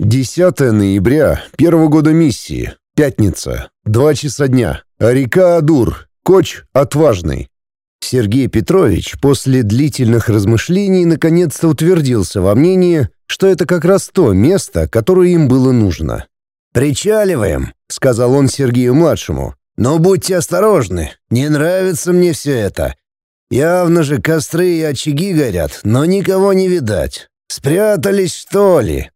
10 ноября, первого года миссии, пятница, 2 часа дня, река Адур, Коч Отважный. Сергей Петрович после длительных размышлений наконец-то утвердился во мнении, что это как раз то место, которое им было нужно. «Причаливаем», — сказал он Сергею-младшему. «Но будьте осторожны, не нравится мне все это. Явно же костры и очаги горят, но никого не видать. Спрятались, что ли?»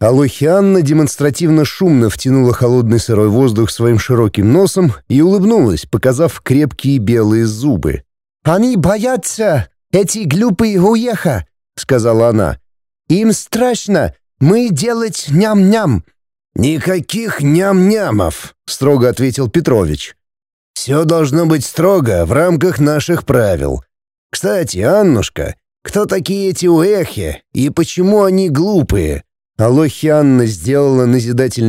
Алухианна демонстративно шумно втянула холодный сырой воздух своим широким носом и улыбнулась, показав крепкие белые зубы. «Они боятся! Эти глупые уеха!» — сказала она. «Им страшно! Мы делать ням-ням!» «Никаких ням-нямов!» — строго ответил Петрович. «Все должно быть строго в рамках наших правил. Кстати, Аннушка, кто такие эти уехи и почему они глупые?» Алохианна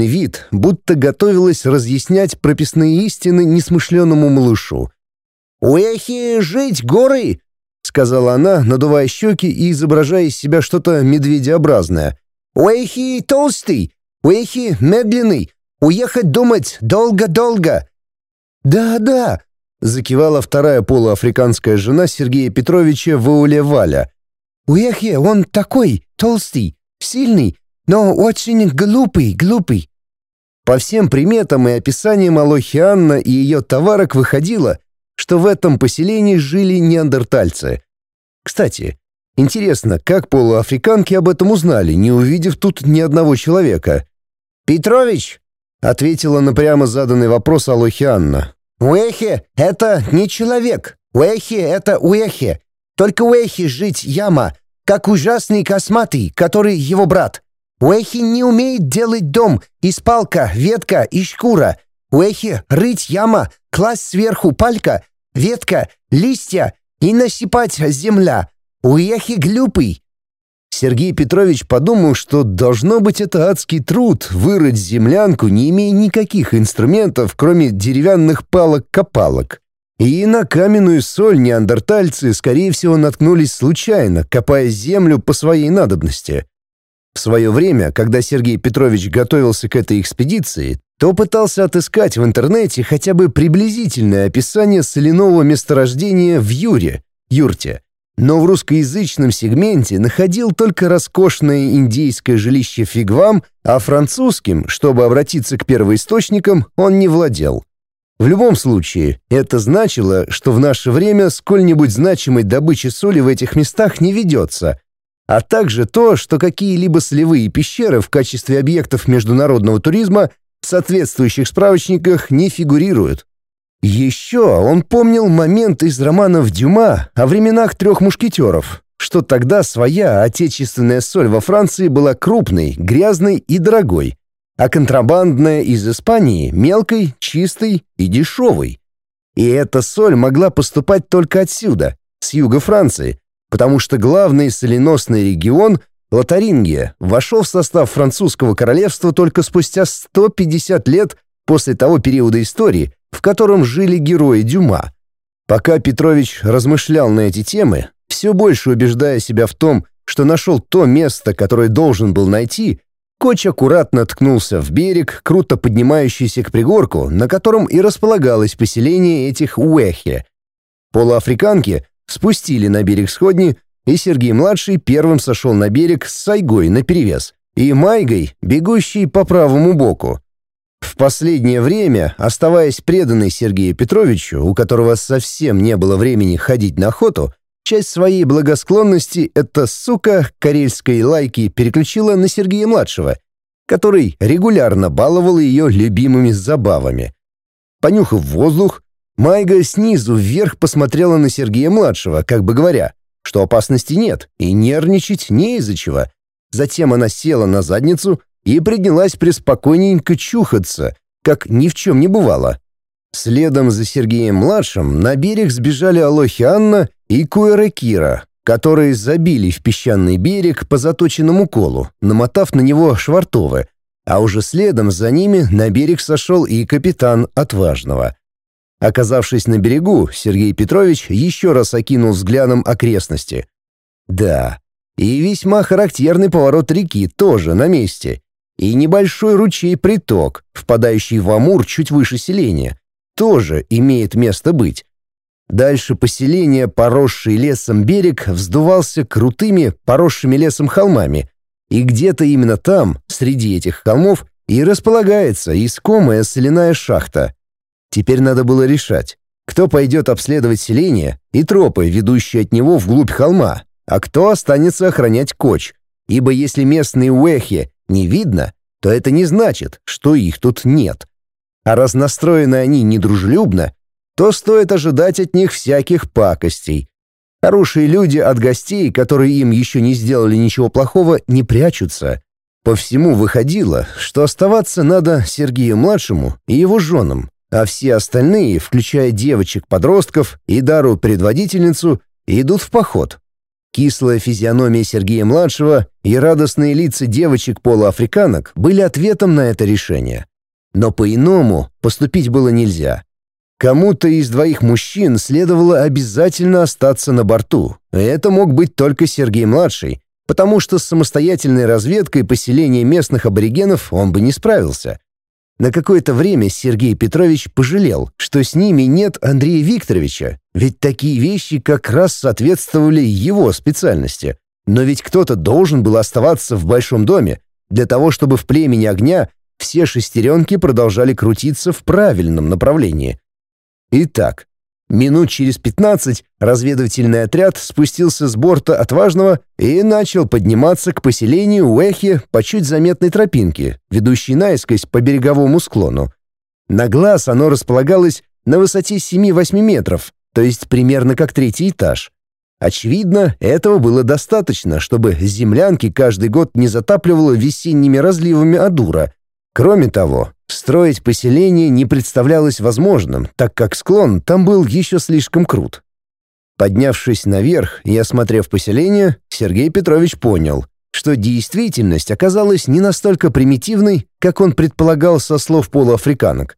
вид, будто готовилась разъяснять прописные истины несмышленному малышу. «Уехи жить горы!» — сказала она, надувая щеки и изображая из себя что-то медведеобразное. «Уехи толстый! Уехи медленный! Уехать думать долго-долго!» «Да-да!» — закивала вторая полуафриканская жена Сергея Петровича Вауле Валя. «Уехе, он такой, толстый, сильный, но очень глупый, глупый». По всем приметам и описаниям Алохи Анна и ее товарок выходило, что в этом поселении жили неандертальцы. Кстати, интересно, как полуафриканки об этом узнали, не увидев тут ни одного человека? «Петрович!» — ответила на прямо заданный вопрос Алохи Анна. «Уэхи — это не человек. Уэхи — это уэхи. Только уэхи жить яма, как ужасный косматый, который его брат. Уэхи не умеет делать дом из палка, ветка и шкура. Уэхи рыть яма, класть сверху палька, ветка, листья и насыпать земля. Уэхи глюпый. Сергей Петрович подумал, что должно быть это адский труд вырыть землянку, не имея никаких инструментов, кроме деревянных палок-копалок. И на каменную соль неандертальцы, скорее всего, наткнулись случайно, копая землю по своей надобности. В свое время, когда Сергей Петрович готовился к этой экспедиции, то пытался отыскать в интернете хотя бы приблизительное описание соляного месторождения в Юре, Юрте, но в русскоязычном сегменте находил только роскошное индийское жилище фигвам, а французским, чтобы обратиться к первоисточникам, он не владел. В любом случае, это значило, что в наше время сколь-нибудь значимой добычи соли в этих местах не ведется – а также то, что какие-либо сливые пещеры в качестве объектов международного туризма в соответствующих справочниках не фигурируют. Еще он помнил момент из романов Дюма о временах трех мушкетеров, что тогда своя отечественная соль во Франции была крупной, грязной и дорогой, а контрабандная из Испании – мелкой, чистой и дешевой. И эта соль могла поступать только отсюда, с юга Франции, потому что главный соленосный регион Лотарингия вошел в состав французского королевства только спустя 150 лет после того периода истории, в котором жили герои Дюма. Пока Петрович размышлял на эти темы, все больше убеждая себя в том, что нашел то место, которое должен был найти, Коч аккуратно ткнулся в берег, круто поднимающийся к пригорку, на котором и располагалось поселение этих уэхи. Полуафриканки спустили на берег сходни, и Сергей-младший первым сошел на берег с Сайгой наперевес и Майгой, бегущей по правому боку. В последнее время, оставаясь преданной Сергею Петровичу, у которого совсем не было времени ходить на охоту, часть своей благосклонности эта сука карельской лайки переключила на Сергея-младшего, который регулярно баловал ее любимыми забавами. Понюхав воздух, Майга снизу вверх посмотрела на Сергея-младшего, как бы говоря, что опасности нет и нервничать не из-за чего. Затем она села на задницу и принялась преспокойненько чухаться, как ни в чем не бывало. Следом за Сергеем-младшим на берег сбежали Алохи Анна и Куэра Кира, которые забили в песчаный берег по заточенному колу, намотав на него швартовы, а уже следом за ними на берег сошел и капитан Отважного — Оказавшись на берегу, Сергей Петрович еще раз окинул взглядом окрестности. Да, и весьма характерный поворот реки тоже на месте. И небольшой ручей-приток, впадающий в Амур чуть выше селения, тоже имеет место быть. Дальше поселение, поросший лесом берег, вздувался крутыми, поросшими лесом холмами. И где-то именно там, среди этих холмов, и располагается искомая соляная шахта — Теперь надо было решать, кто пойдет обследовать селение и тропы, ведущие от него вглубь холма, а кто останется охранять коч. Ибо если местные уэхи не видно, то это не значит, что их тут нет. А раз настроены они недружелюбно, то стоит ожидать от них всяких пакостей. Хорошие люди от гостей, которые им еще не сделали ничего плохого, не прячутся. По всему выходило, что оставаться надо Сергею-младшему и его женам, а все остальные, включая девочек-подростков и Дару-предводительницу, идут в поход. Кислая физиономия Сергея-младшего и радостные лица девочек-полуафриканок были ответом на это решение. Но по-иному поступить было нельзя. Кому-то из двоих мужчин следовало обязательно остаться на борту. Это мог быть только Сергей-младший, потому что с самостоятельной разведкой поселения местных аборигенов он бы не справился — на какое-то время Сергей Петрович пожалел, что с ними нет Андрея Викторовича, ведь такие вещи как раз соответствовали его специальности. Но ведь кто-то должен был оставаться в большом доме, для того чтобы в племени огня все шестеренки продолжали крутиться в правильном направлении. Итак, Минут через 15 разведывательный отряд спустился с борта отважного и начал подниматься к поселению Уэхи по чуть заметной тропинке, ведущей наискось по береговому склону. На глаз оно располагалось на высоте 7-8 метров, то есть примерно как третий этаж. Очевидно, этого было достаточно, чтобы землянки каждый год не затапливало весенними разливами Адура. Кроме того, Строить поселение не представлялось возможным, так как склон там был еще слишком крут. Поднявшись наверх и осмотрев поселение, Сергей Петрович понял, что действительность оказалась не настолько примитивной, как он предполагал со слов полуафриканок.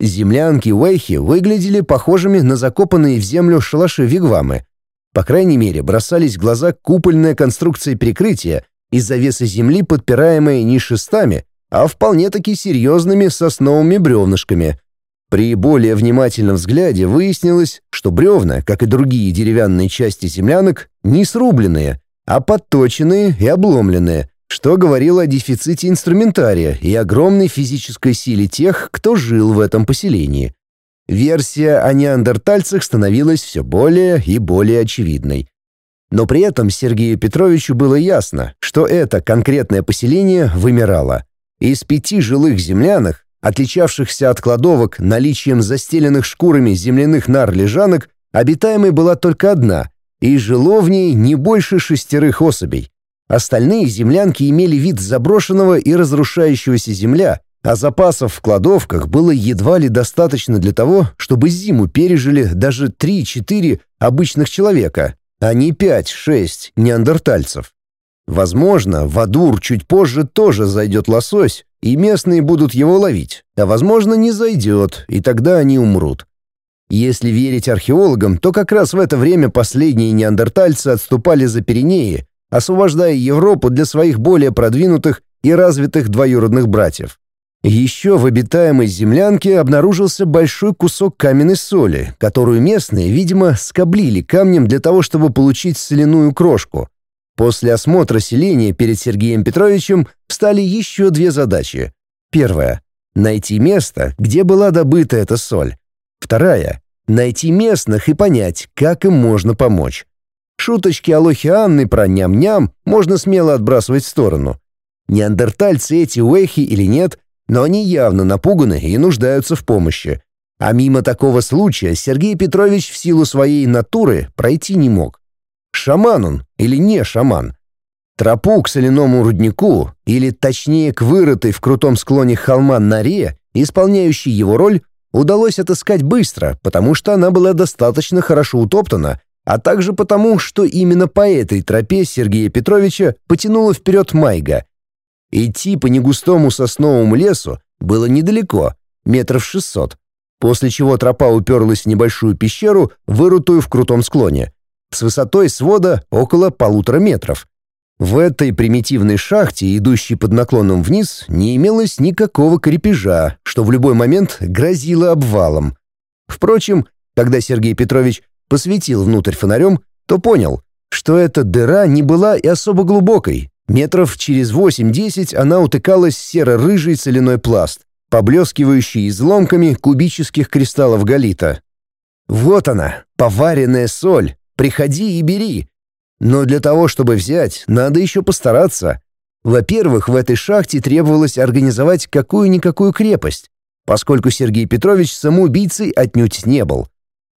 Землянки Уэйхи выглядели похожими на закопанные в землю шалаши вигвамы. По крайней мере, бросались в глаза купольная конструкция прикрытия и завеса земли, подпираемая не шестами, а вполне-таки серьезными сосновыми бревнышками. При более внимательном взгляде выяснилось, что бревна, как и другие деревянные части землянок, не срубленные, а подточенные и обломленные, что говорило о дефиците инструментария и огромной физической силе тех, кто жил в этом поселении. Версия о неандертальцах становилась все более и более очевидной. Но при этом Сергею Петровичу было ясно, что это конкретное поселение вымирало. Из пяти жилых землянок, отличавшихся от кладовок наличием застеленных шкурами земляных нар-лежанок, обитаемой была только одна, и жило в ней не больше шестерых особей. Остальные землянки имели вид заброшенного и разрушающегося земля, а запасов в кладовках было едва ли достаточно для того, чтобы зиму пережили даже 3-4 обычных человека, а не 5-6 неандертальцев. Возможно, в Адур чуть позже тоже зайдет лосось, и местные будут его ловить, а возможно не зайдет, и тогда они умрут. Если верить археологам, то как раз в это время последние неандертальцы отступали за Пиренеи, освобождая Европу для своих более продвинутых и развитых двоюродных братьев. Еще в обитаемой землянке обнаружился большой кусок каменной соли, которую местные, видимо, скоблили камнем для того, чтобы получить соляную крошку – После осмотра селения перед Сергеем Петровичем встали еще две задачи. Первая — найти место, где была добыта эта соль. Вторая — найти местных и понять, как им можно помочь. Шуточки Алохи Анны про ням-ням можно смело отбрасывать в сторону. Неандертальцы эти уэхи или нет, но они явно напуганы и нуждаются в помощи. А мимо такого случая Сергей Петрович в силу своей натуры пройти не мог. Шаман он или не шаман? Тропу к соляному руднику, или точнее к вырытой в крутом склоне холма норе, исполняющей его роль, удалось отыскать быстро, потому что она была достаточно хорошо утоптана, а также потому, что именно по этой тропе Сергея Петровича потянуло вперед Майга. Идти по негустому сосновому лесу было недалеко, метров шестьсот, после чего тропа уперлась в небольшую пещеру, вырутую в крутом склоне с высотой свода около полутора метров. В этой примитивной шахте, идущей под наклоном вниз, не имелось никакого крепежа, что в любой момент грозило обвалом. Впрочем, когда Сергей Петрович посветил внутрь фонарем, то понял, что эта дыра не была и особо глубокой. Метров через 8-10 она утыкалась в серо-рыжий соляной пласт, поблескивающий изломками кубических кристаллов галита. Вот она, поваренная соль, Приходи и бери. Но для того, чтобы взять, надо еще постараться. Во-первых, в этой шахте требовалось организовать какую-никакую крепость, поскольку Сергей Петрович самоубийцей отнюдь не был.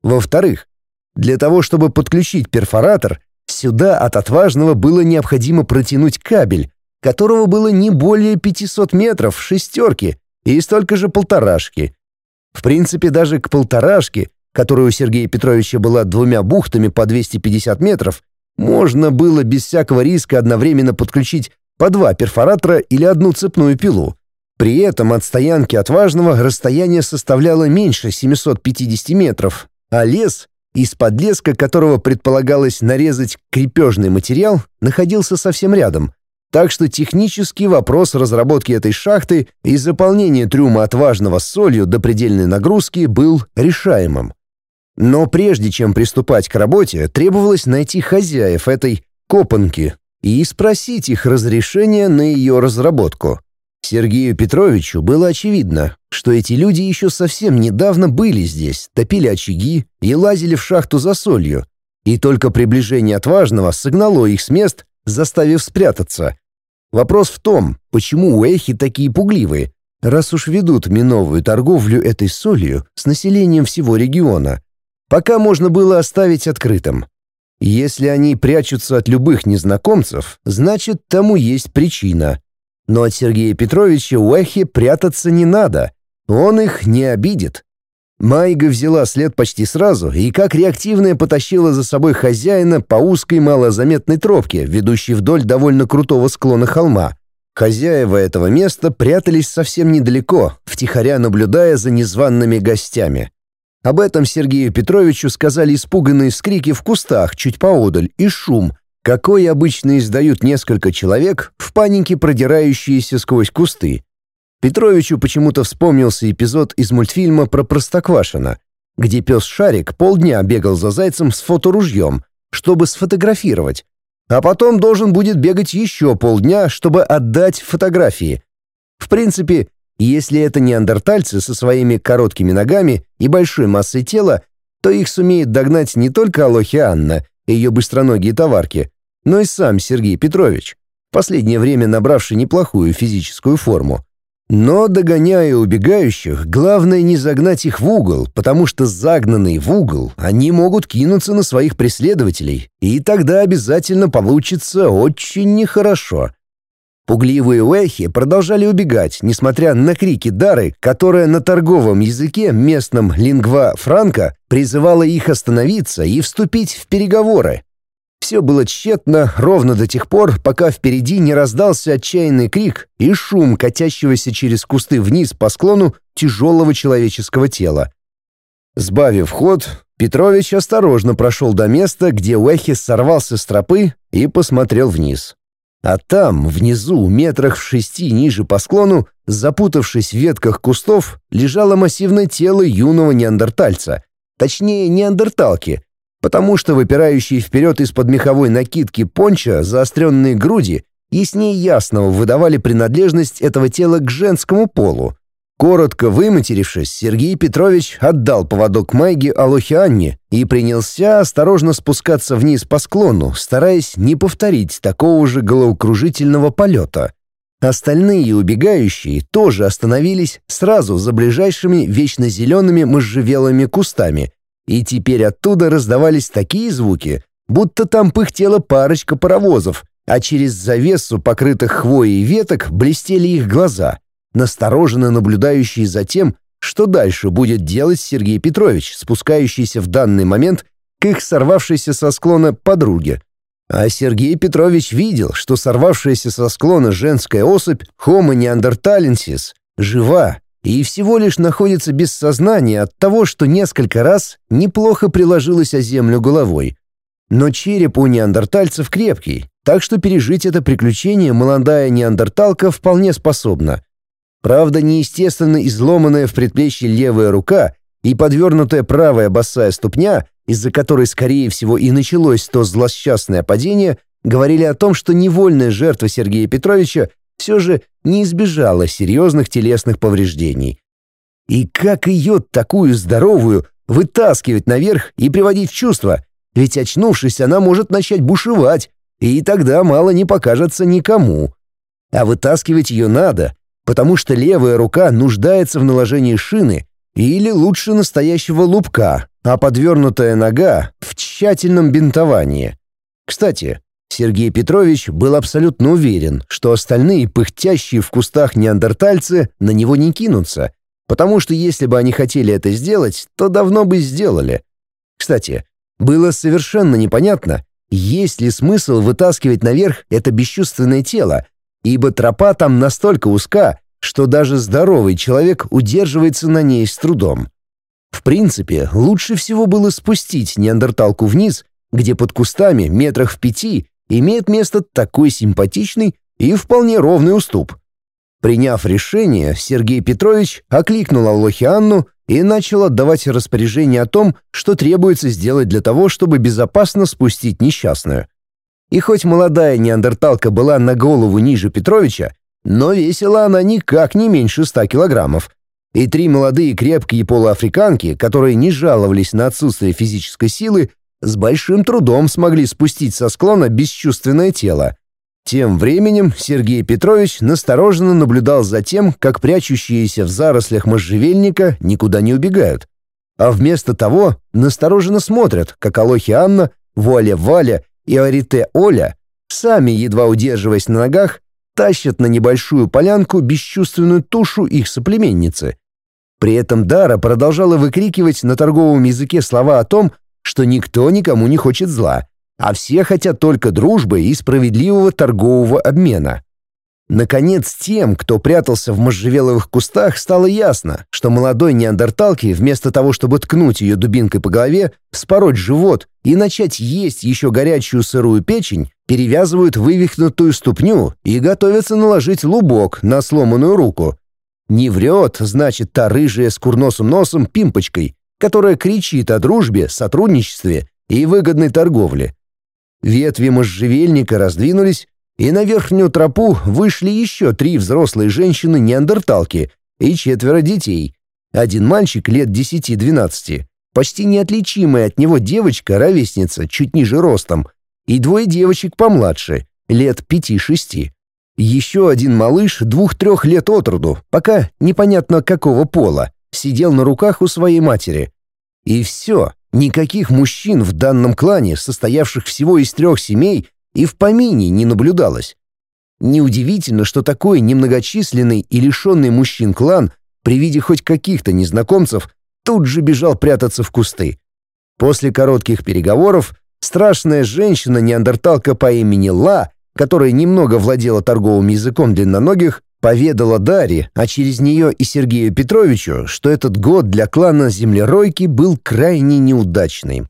Во-вторых, для того, чтобы подключить перфоратор, сюда от отважного было необходимо протянуть кабель, которого было не более 500 метров шестерки и столько же полторашки. В принципе, даже к полторашке которую Сергея Петровича была двумя бухтами по 250 метров, можно было без всякого риска одновременно подключить по два перфоратора или одну цепную пилу. При этом от стоянки отважного расстояние составляло меньше 750 метров, а лес, из подлеска которого предполагалось нарезать крепежный материал, находился совсем рядом. Так что технический вопрос разработки этой шахты и заполнения трюма отважного солью до предельной нагрузки был решаемым. Но прежде чем приступать к работе, требовалось найти хозяев этой «копанки» и спросить их разрешения на ее разработку. Сергею Петровичу было очевидно, что эти люди еще совсем недавно были здесь, топили очаги и лазили в шахту за солью, и только приближение отважного согнало их с мест, заставив спрятаться. Вопрос в том, почему уэхи такие пугливые, раз уж ведут миновую торговлю этой солью с населением всего региона пока можно было оставить открытым. Если они прячутся от любых незнакомцев, значит, тому есть причина. Но от Сергея Петровича Уэхи прятаться не надо. Он их не обидит. Майга взяла след почти сразу и как реактивная потащила за собой хозяина по узкой малозаметной тропке, ведущей вдоль довольно крутого склона холма. Хозяева этого места прятались совсем недалеко, втихаря наблюдая за незваными гостями. Об этом Сергею Петровичу сказали испуганные скрики в кустах чуть поодаль и шум, какой обычно издают несколько человек, в панике продирающиеся сквозь кусты. Петровичу почему-то вспомнился эпизод из мультфильма про Простоквашина, где пес Шарик полдня бегал за зайцем с фоторужьем, чтобы сфотографировать, а потом должен будет бегать еще полдня, чтобы отдать фотографии. В принципе, если это неандертальцы со своими короткими ногами и большой массой тела, то их сумеет догнать не только Алохи Анна и ее быстроногие товарки, но и сам Сергей Петрович, в последнее время набравший неплохую физическую форму. Но, догоняя убегающих, главное не загнать их в угол, потому что загнанные в угол, они могут кинуться на своих преследователей, и тогда обязательно получится очень нехорошо. Пугливые уэхи продолжали убегать, несмотря на крики Дары, которая на торговом языке местном лингва франка призывала их остановиться и вступить в переговоры. Все было тщетно ровно до тех пор, пока впереди не раздался отчаянный крик и шум, катящегося через кусты вниз по склону тяжелого человеческого тела. Сбавив ход, Петрович осторожно прошел до места, где Уэхи сорвался с тропы и посмотрел вниз. А там, внизу, метрах в шести ниже по склону, запутавшись в ветках кустов, лежало массивное тело юного неандертальца. Точнее, неандерталки, потому что выпирающие вперед из-под меховой накидки понча заостренные груди яснее ясного выдавали принадлежность этого тела к женскому полу. Коротко выматерившись, Сергей Петрович отдал поводок Майге Алохе Анне и принялся осторожно спускаться вниз по склону, стараясь не повторить такого же головокружительного полета. Остальные убегающие тоже остановились сразу за ближайшими вечно зелеными можжевелыми кустами, и теперь оттуда раздавались такие звуки, будто там пыхтела парочка паровозов, а через завесу покрытых хвоей веток блестели их глаза — настороженно наблюдающие за тем, что дальше будет делать Сергей Петрович, спускающийся в данный момент к их сорвавшейся со склона подруге. А Сергей Петрович видел, что сорвавшаяся со склона женская особь Homo neanderthalensis жива и всего лишь находится без сознания от того, что несколько раз неплохо приложилась о землю головой. Но череп у неандертальцев крепкий, так что пережить это приключение молодая неандерталка вполне способна. Правда, неестественно изломанная в предплечье левая рука и подвернутая правая босая ступня, из-за которой, скорее всего, и началось то злосчастное падение, говорили о том, что невольная жертва Сергея Петровича все же не избежала серьезных телесных повреждений. И как ее, такую здоровую, вытаскивать наверх и приводить в чувство? Ведь очнувшись, она может начать бушевать, и тогда мало не покажется никому. А вытаскивать ее надо — потому что левая рука нуждается в наложении шины или лучше настоящего лупка, а подвернутая нога в тщательном бинтовании. Кстати, Сергей Петрович был абсолютно уверен, что остальные пыхтящие в кустах неандертальцы на него не кинутся, потому что если бы они хотели это сделать, то давно бы сделали. Кстати, было совершенно непонятно, есть ли смысл вытаскивать наверх это бесчувственное тело, ибо тропа там настолько узка, что даже здоровый человек удерживается на ней с трудом. В принципе, лучше всего было спустить неандерталку вниз, где под кустами метрах в пяти имеет место такой симпатичный и вполне ровный уступ. Приняв решение, Сергей Петрович окликнул Аллохианну и начал отдавать распоряжение о том, что требуется сделать для того, чтобы безопасно спустить несчастную. И хоть молодая неандерталка была на голову ниже Петровича, но весила она никак не меньше ста килограммов. И три молодые крепкие полуафриканки, которые не жаловались на отсутствие физической силы, с большим трудом смогли спустить со склона бесчувственное тело. Тем временем Сергей Петрович настороженно наблюдал за тем, как прячущиеся в зарослях можжевельника никуда не убегают. А вместо того настороженно смотрят, как Алохи Анна, Воля Валя и Иорите Оля, сами, едва удерживаясь на ногах, тащат на небольшую полянку бесчувственную тушу их соплеменницы. При этом Дара продолжала выкрикивать на торговом языке слова о том, что никто никому не хочет зла, а все хотят только дружбы и справедливого торгового обмена. Наконец, тем, кто прятался в можжевеловых кустах, стало ясно, что молодой неандерталке, вместо того, чтобы ткнуть ее дубинкой по голове, спороть живот и начать есть еще горячую сырую печень, перевязывают вывихнутую ступню и готовятся наложить лубок на сломанную руку. Не врет, значит, та рыжая с курносым носом пимпочкой, которая кричит о дружбе, сотрудничестве и выгодной торговле. Ветви можжевельника раздвинулись, и на верхнюю тропу вышли еще три взрослые женщины-неандерталки и четверо детей. Один мальчик лет 10-12, почти неотличимая от него девочка-ровесница, чуть ниже ростом, и двое девочек помладше, лет 5-6. Еще один малыш двух-трех лет от роду, пока непонятно какого пола, сидел на руках у своей матери. И все, никаких мужчин в данном клане, состоявших всего из трех семей, и в помине не наблюдалось. Неудивительно, что такой немногочисленный и лишенный мужчин клан при виде хоть каких-то незнакомцев тут же бежал прятаться в кусты. После коротких переговоров страшная женщина-неандерталка по имени Ла, которая немного владела торговым языком длинноногих, поведала Даре, а через нее и Сергею Петровичу, что этот год для клана землеройки был крайне неудачным.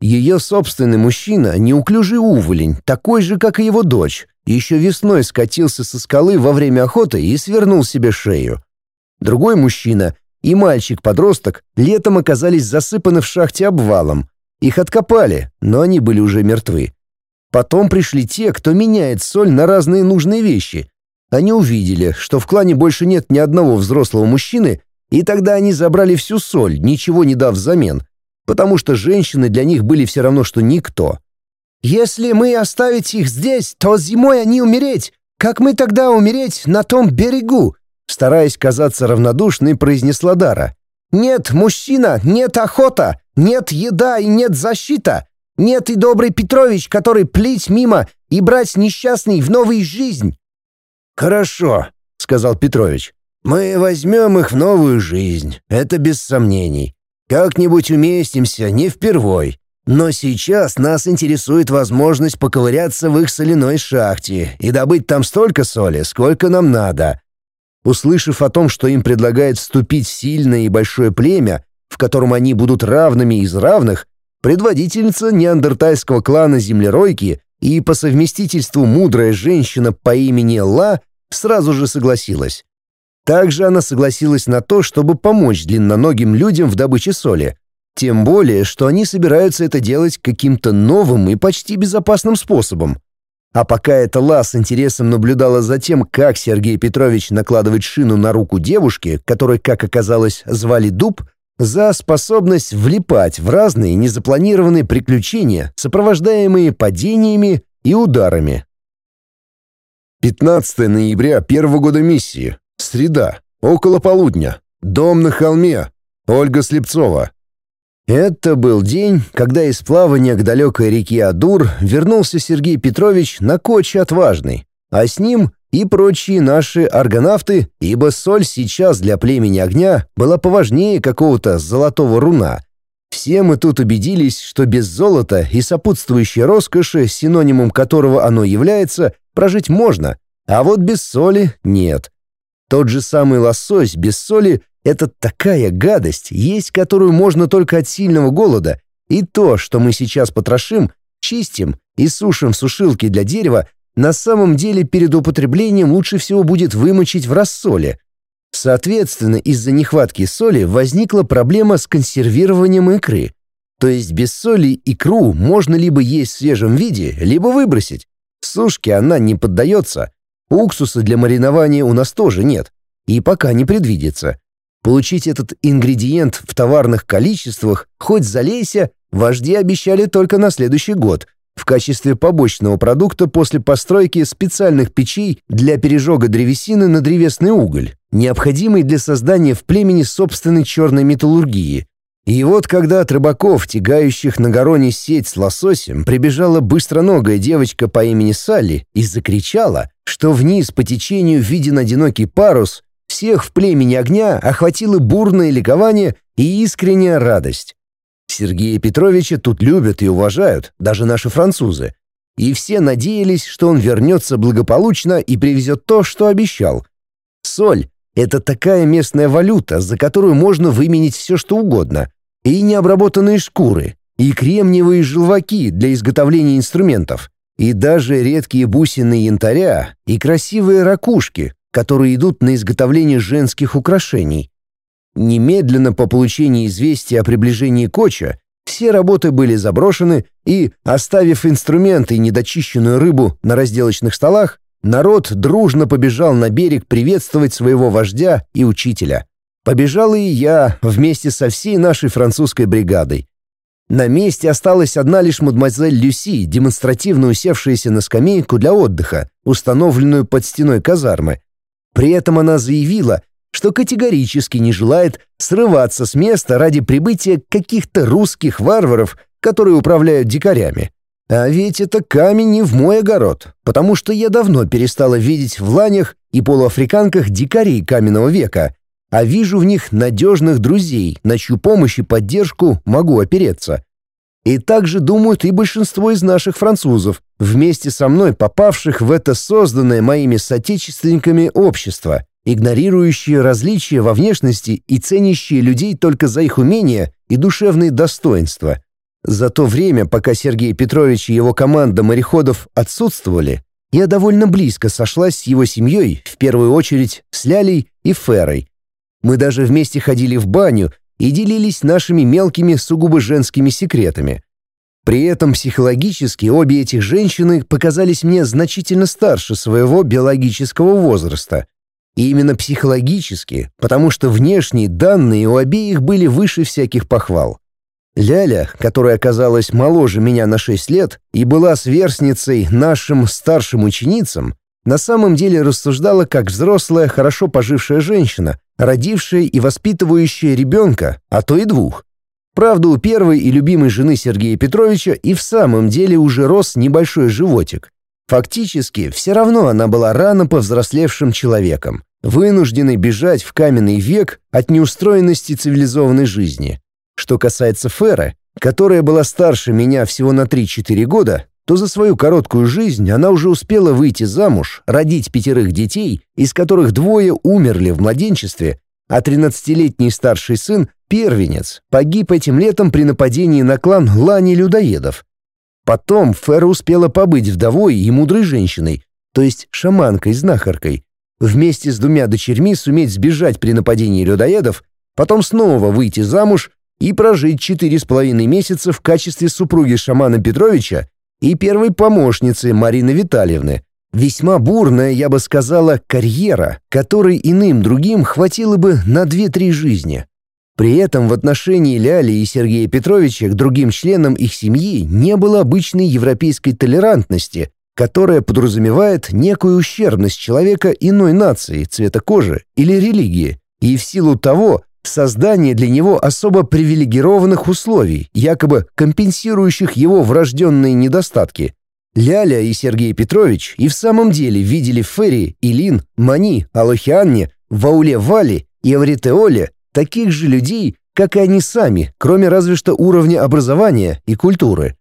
Ее собственный мужчина, неуклюжий уволень, такой же, как и его дочь, еще весной скатился со скалы во время охоты и свернул себе шею. Другой мужчина и мальчик-подросток летом оказались засыпаны в шахте обвалом. Их откопали, но они были уже мертвы. Потом пришли те, кто меняет соль на разные нужные вещи. Они увидели, что в клане больше нет ни одного взрослого мужчины, и тогда они забрали всю соль, ничего не дав взамен потому что женщины для них были все равно, что никто. «Если мы оставить их здесь, то зимой они умереть. Как мы тогда умереть на том берегу?» Стараясь казаться равнодушной, произнесла Дара. «Нет, мужчина, нет охота, нет еда и нет защита. Нет и добрый Петрович, который плить мимо и брать несчастный в новую жизнь». «Хорошо», — сказал Петрович. «Мы возьмем их в новую жизнь, это без сомнений. Как-нибудь уместимся, не впервой. Но сейчас нас интересует возможность поковыряться в их соляной шахте и добыть там столько соли, сколько нам надо. Услышав о том, что им предлагает вступить в сильное и большое племя, в котором они будут равными из равных, предводительница неандертайского клана землеройки и по совместительству мудрая женщина по имени Ла сразу же согласилась. Также она согласилась на то, чтобы помочь длинноногим людям в добыче соли. Тем более, что они собираются это делать каким-то новым и почти безопасным способом. А пока эта Ла с интересом наблюдала за тем, как Сергей Петрович накладывает шину на руку девушки, которой, как оказалось, звали Дуб, за способность влипать в разные незапланированные приключения, сопровождаемые падениями и ударами. 15 ноября первого года миссии. Среда. Около полудня. Дом на холме. Ольга Слепцова. Это был день, когда из плавания к далекой реке Адур вернулся Сергей Петрович на коче отважный, а с ним и прочие наши аргонавты, ибо соль сейчас для племени огня была поважнее какого-то золотого руна. Все мы тут убедились, что без золота и сопутствующей роскоши, синонимом которого оно является, прожить можно, а вот без соли нет. Тот же самый лосось без соли — это такая гадость, есть которую можно только от сильного голода, и то, что мы сейчас потрошим, чистим и сушим в сушилке для дерева, на самом деле перед употреблением лучше всего будет вымочить в рассоле. Соответственно, из-за нехватки соли возникла проблема с консервированием икры. То есть без соли икру можно либо есть в свежем виде, либо выбросить. В сушке она не поддается, Уксуса для маринования у нас тоже нет и пока не предвидится. Получить этот ингредиент в товарных количествах, хоть залейся, вожди обещали только на следующий год в качестве побочного продукта после постройки специальных печей для пережога древесины на древесный уголь, необходимый для создания в племени собственной черной металлургии. И вот когда от рыбаков, тягающих на гороне сеть с лососем, прибежала быстроногая девочка по имени Салли и закричала — что вниз по течению виден одинокий парус, всех в племени огня охватило бурное ликование и искренняя радость. Сергея Петровича тут любят и уважают, даже наши французы. И все надеялись, что он вернется благополучно и привезет то, что обещал. Соль — это такая местная валюта, за которую можно выменить все, что угодно. И необработанные шкуры, и кремниевые желваки для изготовления инструментов и даже редкие бусины янтаря и красивые ракушки, которые идут на изготовление женских украшений. Немедленно по получении известия о приближении Коча все работы были заброшены, и, оставив инструменты и недочищенную рыбу на разделочных столах, народ дружно побежал на берег приветствовать своего вождя и учителя. Побежал и я вместе со всей нашей французской бригадой. На месте осталась одна лишь мадемуазель Люси, демонстративно усевшаяся на скамейку для отдыха, установленную под стеной казармы. При этом она заявила, что категорически не желает срываться с места ради прибытия каких-то русских варваров, которые управляют дикарями. А ведь это камень не в мой огород, потому что я давно перестала видеть в ланях и полуафриканках дикарей каменного века, а вижу в них надежных друзей, на чью помощь и поддержку могу опереться. И так же думают и большинство из наших французов, вместе со мной попавших в это созданное моими соотечественниками общество, игнорирующие различия во внешности и ценящие людей только за их умения и душевные достоинства. За то время, пока Сергей Петрович и его команда мореходов отсутствовали, я довольно близко сошлась с его семьей, в первую очередь с Лялей и Ферой, мы даже вместе ходили в баню и делились нашими мелкими сугубо женскими секретами. При этом психологически обе этих женщины показались мне значительно старше своего биологического возраста. И именно психологически, потому что внешние данные у обеих были выше всяких похвал. Ляля, которая оказалась моложе меня на 6 лет и была сверстницей нашим старшим ученицам, на самом деле рассуждала как взрослая, хорошо пожившая женщина, родившая и воспитывающая ребенка, а то и двух. Правда, у первой и любимой жены Сергея Петровича и в самом деле уже рос небольшой животик. Фактически, все равно она была рано повзрослевшим человеком, вынужденной бежать в каменный век от неустроенности цивилизованной жизни. Что касается Феры, которая была старше меня всего на 3-4 года, то за свою короткую жизнь она уже успела выйти замуж, родить пятерых детей, из которых двое умерли в младенчестве, а 13-летний старший сын, первенец, погиб этим летом при нападении на клан Лани-людоедов. Потом Фера успела побыть вдовой и мудрой женщиной, то есть шаманкой-знахаркой, вместе с двумя дочерьми суметь сбежать при нападении людоедов, потом снова выйти замуж и прожить четыре с половиной месяца в качестве супруги шамана Петровича и первой помощницы Марины Витальевны. Весьма бурная, я бы сказала, карьера, которой иным другим хватило бы на 2-3 жизни. При этом в отношении Ляли и Сергея Петровича к другим членам их семьи не было обычной европейской толерантности, которая подразумевает некую ущербность человека иной нации, цвета кожи или религии, и в силу того создание для него особо привилегированных условий, якобы компенсирующих его врожденные недостатки. Ляля и Сергей Петрович и в самом деле видели Ферри, Илин, Мани, Алохианне, Вауле Вали и Авритеоле таких же людей, как и они сами, кроме разве что уровня образования и культуры.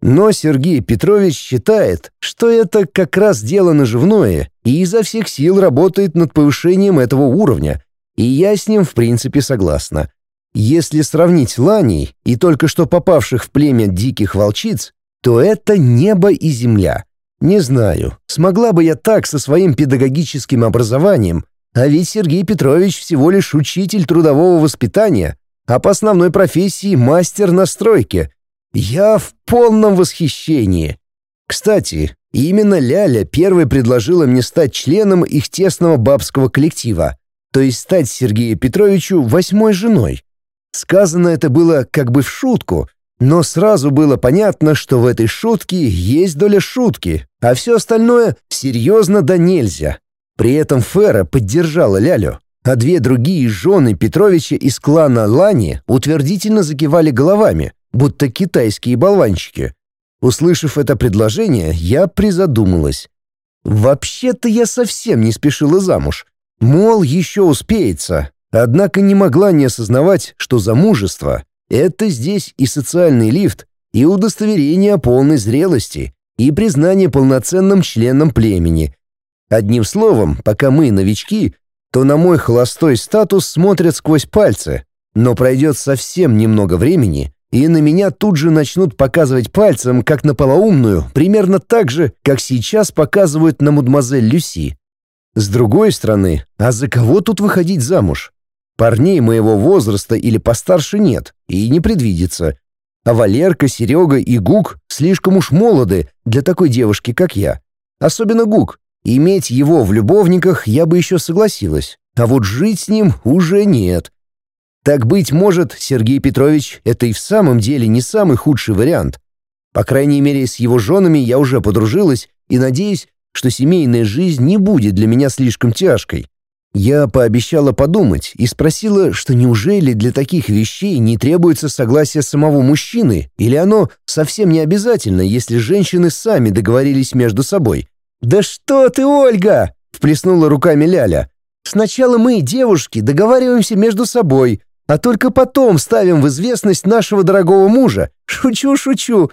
Но Сергей Петрович считает, что это как раз дело наживное и изо всех сил работает над повышением этого уровня – и я с ним в принципе согласна. Если сравнить ланей и только что попавших в племя диких волчиц, то это небо и земля. Не знаю, смогла бы я так со своим педагогическим образованием, а ведь Сергей Петрович всего лишь учитель трудового воспитания, а по основной профессии мастер настройки. Я в полном восхищении. Кстати, именно Ляля первой предложила мне стать членом их тесного бабского коллектива — то есть стать Сергею Петровичу восьмой женой. Сказано это было как бы в шутку, но сразу было понятно, что в этой шутке есть доля шутки, а все остальное серьезно да нельзя. При этом Фера поддержала Лялю, а две другие жены Петровича из клана Лани утвердительно закивали головами, будто китайские болванчики. Услышав это предложение, я призадумалась. Вообще-то я совсем не спешила замуж. Мол, еще успеется. однако не могла не осознавать, что замужество — это здесь и социальный лифт, и удостоверение о полной зрелости, и признание полноценным членом племени. Одним словом, пока мы новички, то на мой холостой статус смотрят сквозь пальцы, но пройдет совсем немного времени, и на меня тут же начнут показывать пальцем, как на полоумную, примерно так же, как сейчас показывают на мадемуазель Люси. С другой стороны, а за кого тут выходить замуж? Парней моего возраста или постарше нет и не предвидится. А Валерка, Серега и Гук слишком уж молоды для такой девушки, как я. Особенно Гук. Иметь его в любовниках я бы еще согласилась, а вот жить с ним уже нет. Так быть может, Сергей Петрович, это и в самом деле не самый худший вариант. По крайней мере, с его женами я уже подружилась и надеюсь, что семейная жизнь не будет для меня слишком тяжкой. Я пообещала подумать и спросила, что неужели для таких вещей не требуется согласие самого мужчины, или оно совсем не обязательно, если женщины сами договорились между собой. «Да что ты, Ольга!» — вплеснула руками Ляля. «Сначала мы, девушки, договариваемся между собой, а только потом ставим в известность нашего дорогого мужа. Шучу, шучу.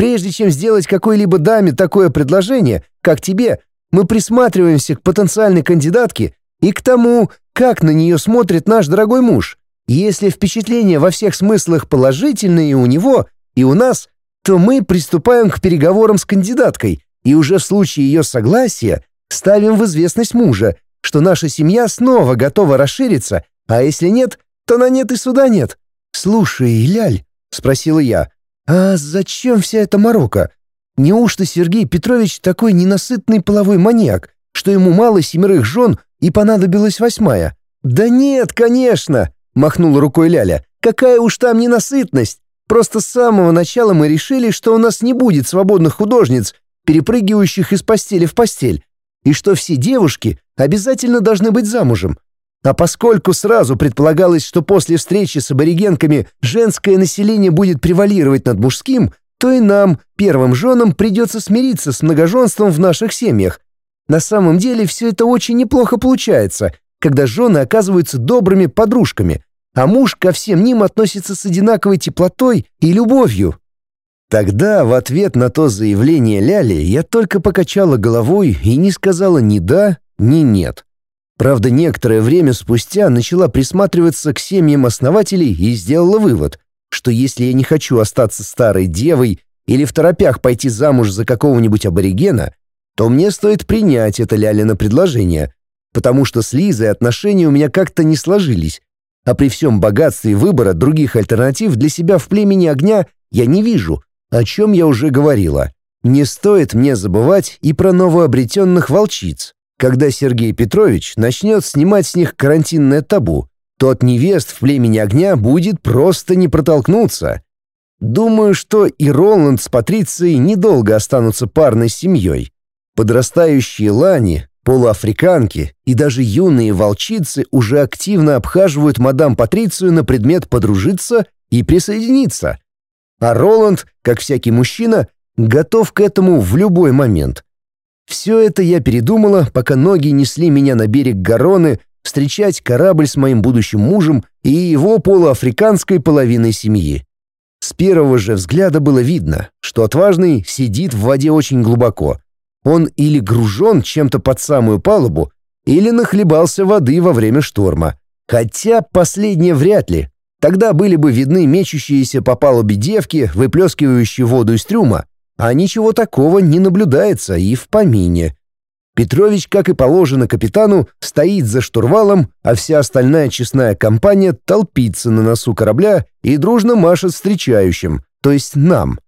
Прежде чем сделать какой-либо даме такое предложение, как тебе, мы присматриваемся к потенциальной кандидатке и к тому, как на нее смотрит наш дорогой муж. Если впечатления во всех смыслах положительные у него и у нас, то мы приступаем к переговорам с кандидаткой и уже в случае ее согласия ставим в известность мужа, что наша семья снова готова расшириться, а если нет, то на нет и суда нет. «Слушай, Ляль», — спросила я, а зачем вся эта морока? Неужто Сергей Петрович такой ненасытный половой маньяк, что ему мало семерых жен и понадобилась восьмая? Да нет, конечно, махнула рукой Ляля. Какая уж там ненасытность? Просто с самого начала мы решили, что у нас не будет свободных художниц, перепрыгивающих из постели в постель, и что все девушки обязательно должны быть замужем. А поскольку сразу предполагалось, что после встречи с аборигенками женское население будет превалировать над мужским, то и нам, первым женам, придется смириться с многоженством в наших семьях. На самом деле все это очень неплохо получается, когда жены оказываются добрыми подружками, а муж ко всем ним относится с одинаковой теплотой и любовью. Тогда в ответ на то заявление Ляли я только покачала головой и не сказала ни да, ни нет. Правда, некоторое время спустя начала присматриваться к семьям основателей и сделала вывод, что если я не хочу остаться старой девой или в торопях пойти замуж за какого-нибудь аборигена, то мне стоит принять это Лялина предложение, потому что с Лизой отношения у меня как-то не сложились, а при всем богатстве выбора других альтернатив для себя в племени огня я не вижу, о чем я уже говорила. Не стоит мне забывать и про новообретенных волчиц. Когда Сергей Петрович начнет снимать с них карантинное табу, то от невест в племени огня будет просто не протолкнуться. Думаю, что и Роланд с Патрицией недолго останутся парной семьей. Подрастающие лани, полуафриканки и даже юные волчицы уже активно обхаживают мадам Патрицию на предмет подружиться и присоединиться. А Роланд, как всякий мужчина, готов к этому в любой момент – все это я передумала, пока ноги несли меня на берег Гароны встречать корабль с моим будущим мужем и его полуафриканской половиной семьи. С первого же взгляда было видно, что отважный сидит в воде очень глубоко. Он или гружен чем-то под самую палубу, или нахлебался воды во время шторма. Хотя последнее вряд ли. Тогда были бы видны мечущиеся по палубе девки, выплескивающие воду из трюма, а ничего такого не наблюдается и в помине. Петрович, как и положено капитану, стоит за штурвалом, а вся остальная честная компания толпится на носу корабля и дружно машет встречающим, то есть нам.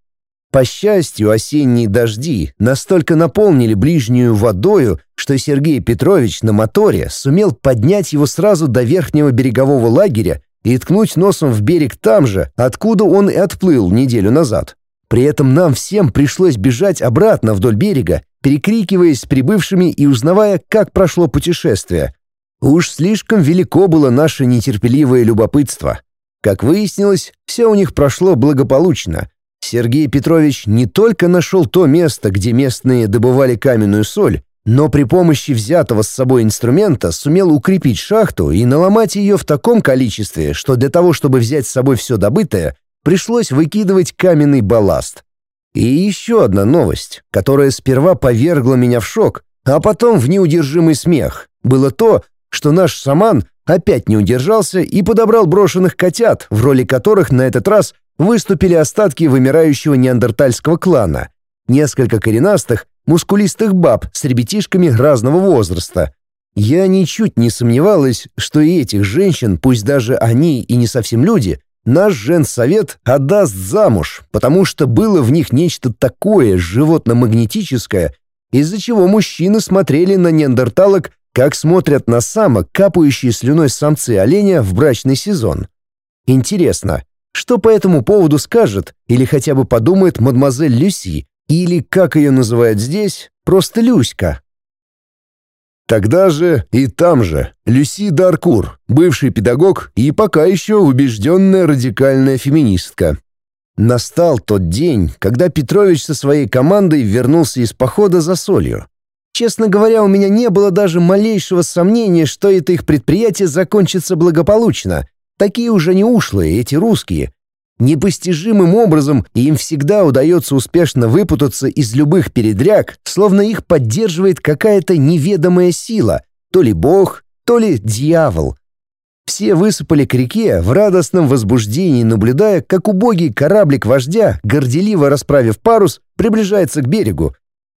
По счастью, осенние дожди настолько наполнили ближнюю водою, что Сергей Петрович на моторе сумел поднять его сразу до верхнего берегового лагеря и ткнуть носом в берег там же, откуда он и отплыл неделю назад. При этом нам всем пришлось бежать обратно вдоль берега, перекрикиваясь с прибывшими и узнавая, как прошло путешествие. Уж слишком велико было наше нетерпеливое любопытство. Как выяснилось, все у них прошло благополучно. Сергей Петрович не только нашел то место, где местные добывали каменную соль, но при помощи взятого с собой инструмента сумел укрепить шахту и наломать ее в таком количестве, что для того, чтобы взять с собой все добытое, пришлось выкидывать каменный балласт. И еще одна новость, которая сперва повергла меня в шок, а потом в неудержимый смех, было то, что наш шаман опять не удержался и подобрал брошенных котят, в роли которых на этот раз выступили остатки вымирающего неандертальского клана. Несколько коренастых, мускулистых баб с ребятишками разного возраста. Я ничуть не сомневалась, что и этих женщин, пусть даже они и не совсем люди, Наш женсовет отдаст замуж, потому что было в них нечто такое животно-магнетическое, из-за чего мужчины смотрели на неандерталок, как смотрят на самок, капающие слюной самцы оленя в брачный сезон. Интересно, что по этому поводу скажет или хотя бы подумает мадемуазель Люси, или, как ее называют здесь, просто Люська? Тогда же и там же Люси Даркур, бывший педагог и пока еще убежденная радикальная феминистка. Настал тот день, когда Петрович со своей командой вернулся из похода за солью. Честно говоря, у меня не было даже малейшего сомнения, что это их предприятие закончится благополучно. Такие уже не ушлые, эти русские, Непостижимым образом им всегда удается успешно выпутаться из любых передряг, словно их поддерживает какая-то неведомая сила, то ли бог, то ли дьявол. Все высыпали к реке в радостном возбуждении, наблюдая, как убогий кораблик вождя, горделиво расправив парус, приближается к берегу.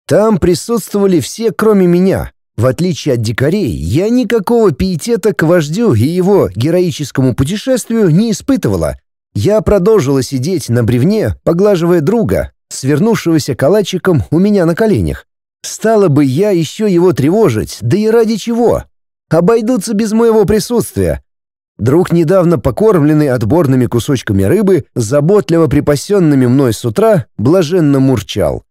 Там присутствовали все, кроме меня. В отличие от дикарей, я никакого пиетета к вождю и его героическому путешествию не испытывала — я продолжила сидеть на бревне, поглаживая друга, свернувшегося калачиком у меня на коленях. Стало бы я еще его тревожить, да и ради чего? Обойдутся без моего присутствия. Друг, недавно покормленный отборными кусочками рыбы, заботливо припасенными мной с утра, блаженно мурчал.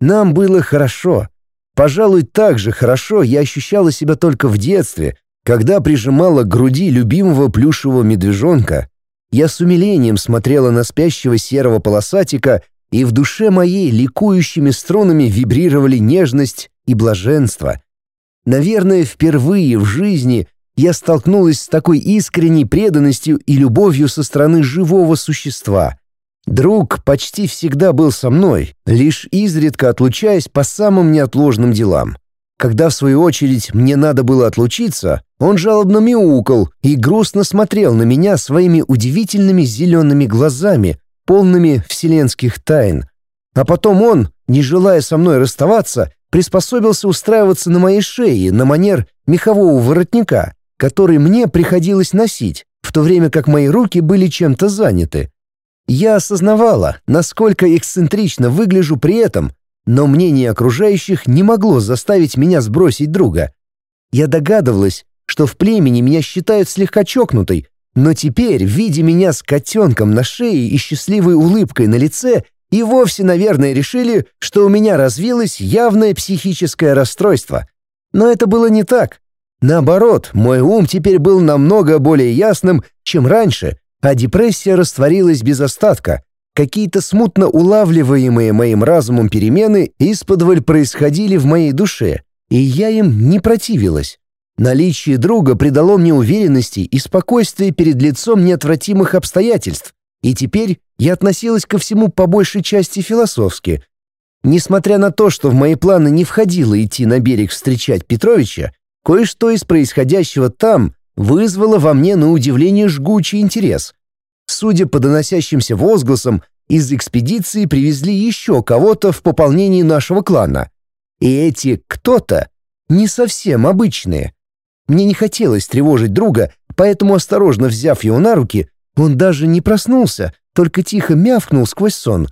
Нам было хорошо. Пожалуй, так же хорошо я ощущала себя только в детстве, когда прижимала к груди любимого плюшевого медвежонка я с умилением смотрела на спящего серого полосатика, и в душе моей ликующими струнами вибрировали нежность и блаженство. Наверное, впервые в жизни я столкнулась с такой искренней преданностью и любовью со стороны живого существа. Друг почти всегда был со мной, лишь изредка отлучаясь по самым неотложным делам. Когда, в свою очередь, мне надо было отлучиться, он жалобно мяукал и грустно смотрел на меня своими удивительными зелеными глазами, полными вселенских тайн. А потом он, не желая со мной расставаться, приспособился устраиваться на моей шее на манер мехового воротника, который мне приходилось носить, в то время как мои руки были чем-то заняты. Я осознавала, насколько эксцентрично выгляжу при этом, но мнение окружающих не могло заставить меня сбросить друга. Я догадывалась, что в племени меня считают слегка чокнутой, но теперь, видя меня с котенком на шее и счастливой улыбкой на лице, и вовсе, наверное, решили, что у меня развилось явное психическое расстройство. Но это было не так. Наоборот, мой ум теперь был намного более ясным, чем раньше, а депрессия растворилась без остатка — Какие-то смутно улавливаемые моим разумом перемены исподволь происходили в моей душе, и я им не противилась. Наличие друга придало мне уверенности и спокойствия перед лицом неотвратимых обстоятельств, и теперь я относилась ко всему по большей части философски. Несмотря на то, что в мои планы не входило идти на берег встречать Петровича, кое-что из происходящего там вызвало во мне на удивление жгучий интерес. Судя по доносящимся возгласам, из экспедиции привезли еще кого-то в пополнении нашего клана. И эти «кто-то» не совсем обычные. Мне не хотелось тревожить друга, поэтому, осторожно взяв его на руки, он даже не проснулся, только тихо мявкнул сквозь сон.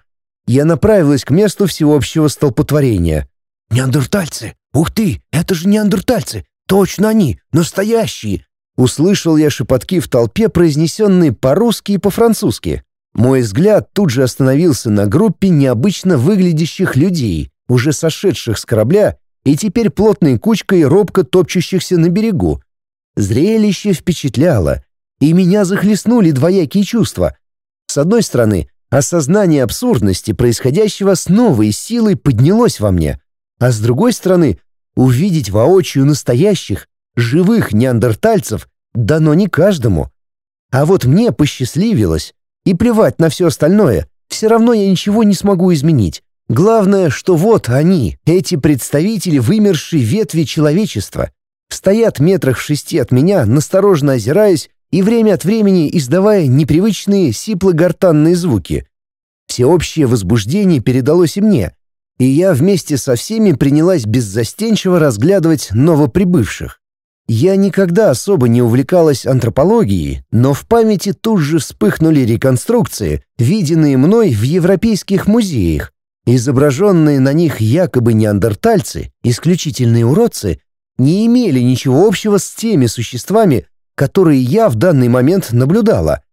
Я направилась к месту всеобщего столпотворения. «Неандертальцы! Ух ты! Это же неандертальцы! Точно они! Настоящие! Услышал я шепотки в толпе, произнесенные по-русски и по-французски. Мой взгляд тут же остановился на группе необычно выглядящих людей, уже сошедших с корабля и теперь плотной кучкой робко топчущихся на берегу. Зрелище впечатляло, и меня захлестнули двоякие чувства. С одной стороны, осознание абсурдности происходящего с новой силой поднялось во мне, а с другой стороны, увидеть воочию настоящих, живых неандертальцев дано не каждому. А вот мне посчастливилось. И плевать на все остальное, все равно я ничего не смогу изменить. Главное, что вот они, эти представители вымершей ветви человечества, стоят метрах в шести от меня, настороженно озираясь и время от времени издавая непривычные сиплогортанные звуки. Всеобщее возбуждение передалось и мне, и я вместе со всеми принялась беззастенчиво разглядывать новоприбывших. Я никогда особо не увлекалась антропологией, но в памяти тут же вспыхнули реконструкции, виденные мной в европейских музеях. Изображенные на них якобы неандертальцы, исключительные уродцы, не имели ничего общего с теми существами, которые я в данный момент наблюдала.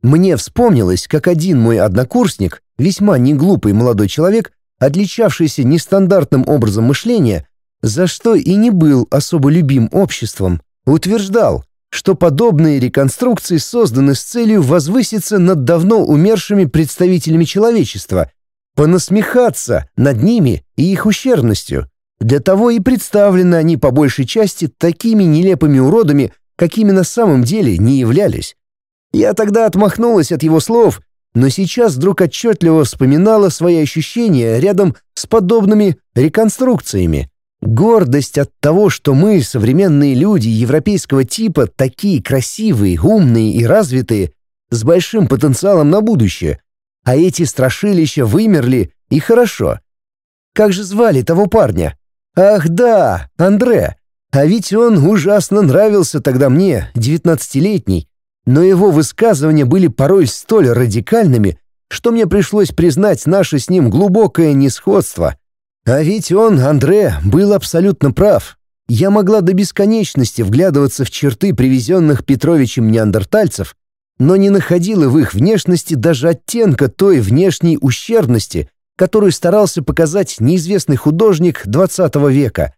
Мне вспомнилось, как один мой однокурсник, весьма неглупый молодой человек, отличавшийся нестандартным образом мышления, за что и не был особо любим обществом, утверждал, что подобные реконструкции созданы с целью возвыситься над давно умершими представителями человечества, понасмехаться над ними и их ущербностью. Для того и представлены они по большей части такими нелепыми уродами, какими на самом деле не являлись. Я тогда отмахнулась от его слов, но сейчас вдруг отчетливо вспоминала свои ощущения рядом с подобными реконструкциями. Гордость от того, что мы, современные люди европейского типа, такие красивые, умные и развитые, с большим потенциалом на будущее, а эти страшилища вымерли, и хорошо. Как же звали того парня? Ах да, Андре. А ведь он ужасно нравился тогда мне, девятнадцатилетний, но его высказывания были порой столь радикальными, что мне пришлось признать наше с ним глубокое несходство — а ведь он, Андре, был абсолютно прав. Я могла до бесконечности вглядываться в черты привезенных Петровичем неандертальцев, но не находила в их внешности даже оттенка той внешней ущербности, которую старался показать неизвестный художник XX века.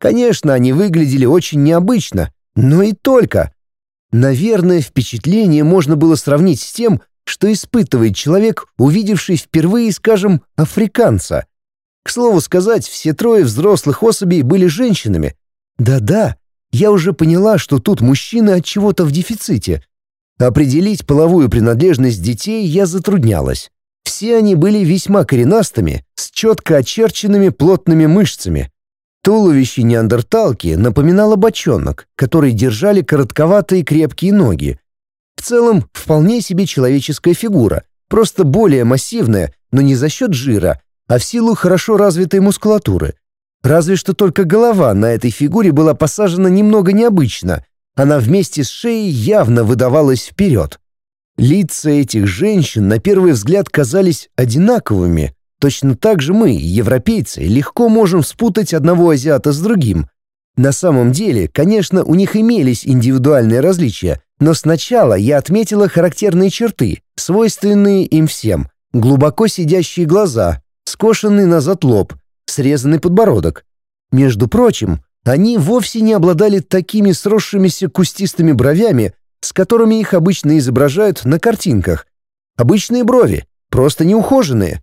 Конечно, они выглядели очень необычно, но и только. Наверное, впечатление можно было сравнить с тем, что испытывает человек, увидевший впервые, скажем, африканца. К слову сказать, все трое взрослых особей были женщинами. Да-да, я уже поняла, что тут мужчины от чего-то в дефиците. Определить половую принадлежность детей я затруднялась. Все они были весьма коренастыми, с четко очерченными плотными мышцами. Туловище неандерталки напоминало бочонок, который держали коротковатые крепкие ноги. В целом, вполне себе человеческая фигура, просто более массивная, но не за счет жира, а в силу хорошо развитой мускулатуры. Разве что только голова на этой фигуре была посажена немного необычно, она вместе с шеей явно выдавалась вперед. Лица этих женщин на первый взгляд казались одинаковыми, точно так же мы, европейцы, легко можем спутать одного азиата с другим. На самом деле, конечно, у них имелись индивидуальные различия, но сначала я отметила характерные черты, свойственные им всем. Глубоко сидящие глаза, скошенный назад лоб, срезанный подбородок. Между прочим, они вовсе не обладали такими сросшимися кустистыми бровями, с которыми их обычно изображают на картинках. Обычные брови, просто неухоженные.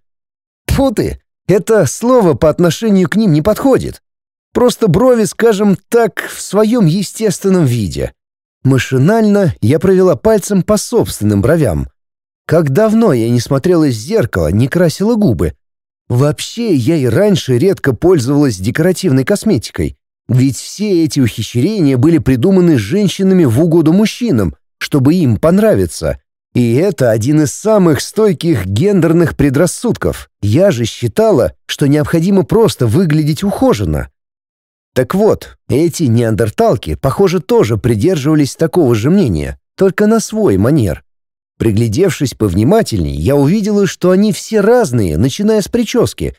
Тьфу ты, это слово по отношению к ним не подходит. Просто брови, скажем так, в своем естественном виде. Машинально я провела пальцем по собственным бровям. Как давно я не смотрела в зеркало, не красила губы, Вообще, я и раньше редко пользовалась декоративной косметикой. Ведь все эти ухищрения были придуманы женщинами в угоду мужчинам, чтобы им понравиться. И это один из самых стойких гендерных предрассудков. Я же считала, что необходимо просто выглядеть ухоженно. Так вот, эти неандерталки, похоже, тоже придерживались такого же мнения, только на свой манер. Приглядевшись повнимательней, я увидела, что они все разные, начиная с прически.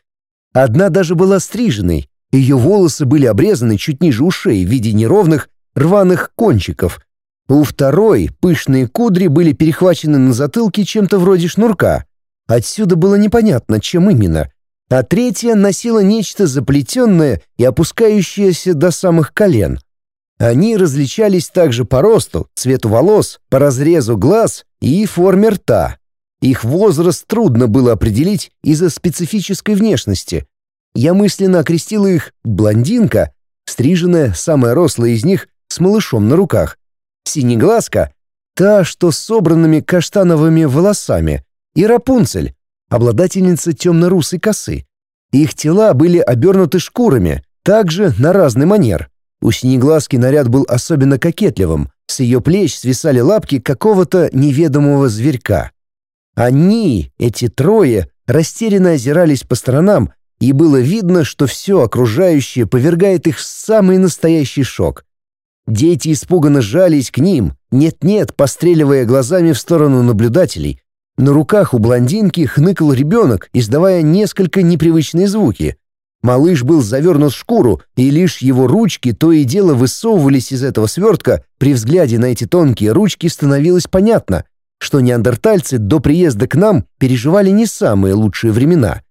Одна даже была стриженной, ее волосы были обрезаны чуть ниже ушей в виде неровных, рваных кончиков. У второй пышные кудри были перехвачены на затылке чем-то вроде шнурка. Отсюда было непонятно, чем именно. А третья носила нечто заплетенное и опускающееся до самых колен — они различались также по росту, цвету волос, по разрезу глаз и форме рта. Их возраст трудно было определить из-за специфической внешности. Я мысленно окрестила их «блондинка», стриженная, самая рослая из них, с малышом на руках, «синеглазка», та, что с собранными каштановыми волосами, и «рапунцель», обладательница темно-русой косы. Их тела были обернуты шкурами, также на разный манер — у синеглазки наряд был особенно кокетливым, с ее плеч свисали лапки какого-то неведомого зверька. Они, эти трое, растерянно озирались по сторонам, и было видно, что все окружающее повергает их в самый настоящий шок. Дети испуганно жались к ним, нет-нет, постреливая глазами в сторону наблюдателей. На руках у блондинки хныкал ребенок, издавая несколько непривычные звуки — Малыш был завернут в шкуру, и лишь его ручки то и дело высовывались из этого свертка. При взгляде на эти тонкие ручки становилось понятно, что неандертальцы до приезда к нам переживали не самые лучшие времена.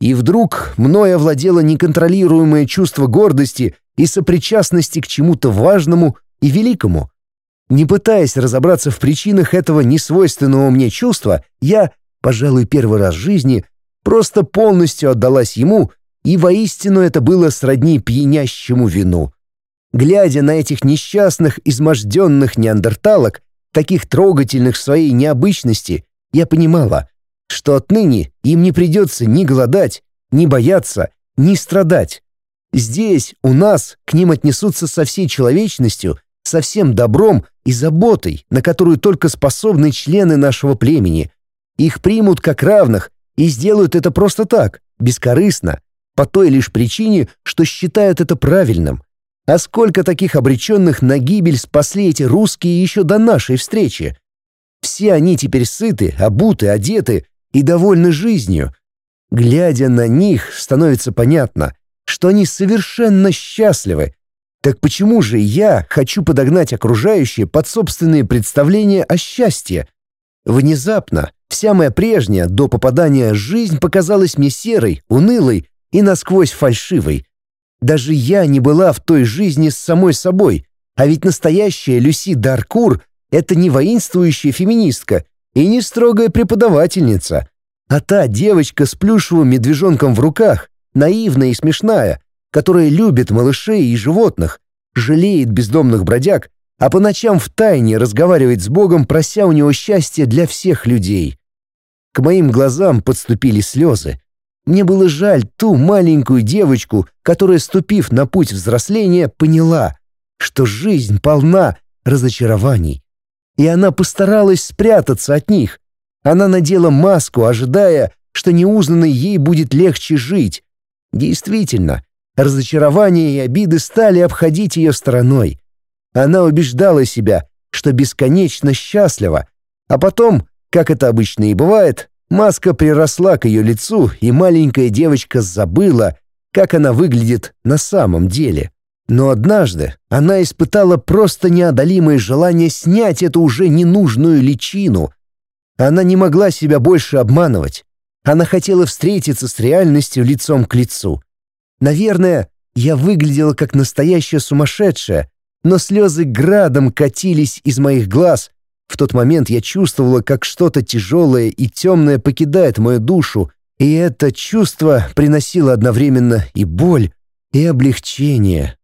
И вдруг мной овладело неконтролируемое чувство гордости и сопричастности к чему-то важному и великому. Не пытаясь разобраться в причинах этого несвойственного мне чувства, я, пожалуй, первый раз в жизни, просто полностью отдалась ему — и воистину это было сродни пьянящему вину. Глядя на этих несчастных, изможденных неандерталок, таких трогательных в своей необычности, я понимала, что отныне им не придется ни голодать, ни бояться, ни страдать. Здесь, у нас, к ним отнесутся со всей человечностью, со всем добром и заботой, на которую только способны члены нашего племени. Их примут как равных и сделают это просто так, бескорыстно, по той лишь причине, что считают это правильным. А сколько таких обреченных на гибель спасли эти русские еще до нашей встречи? Все они теперь сыты, обуты, одеты и довольны жизнью. Глядя на них, становится понятно, что они совершенно счастливы. Так почему же я хочу подогнать окружающие под собственные представления о счастье? Внезапно вся моя прежняя до попадания жизнь показалась мне серой, унылой и насквозь фальшивой. Даже я не была в той жизни с самой собой, а ведь настоящая Люси Даркур — это не воинствующая феминистка и не строгая преподавательница, а та девочка с плюшевым медвежонком в руках, наивная и смешная, которая любит малышей и животных, жалеет бездомных бродяг, а по ночам втайне разговаривает с Богом, прося у него счастья для всех людей. К моим глазам подступили слезы. Мне было жаль ту маленькую девочку, которая, ступив на путь взросления, поняла, что жизнь полна разочарований. И она постаралась спрятаться от них. Она надела маску, ожидая, что неузнанной ей будет легче жить. Действительно, разочарования и обиды стали обходить ее стороной. Она убеждала себя, что бесконечно счастлива, а потом, как это обычно и бывает, Маска приросла к ее лицу, и маленькая девочка забыла, как она выглядит на самом деле. Но однажды она испытала просто неодолимое желание снять эту уже ненужную личину. Она не могла себя больше обманывать. Она хотела встретиться с реальностью лицом к лицу. Наверное, я выглядела как настоящая сумасшедшая, но слезы градом катились из моих глаз, в тот момент я чувствовала, как что-то тяжелое и темное покидает мою душу, и это чувство приносило одновременно и боль, и облегчение.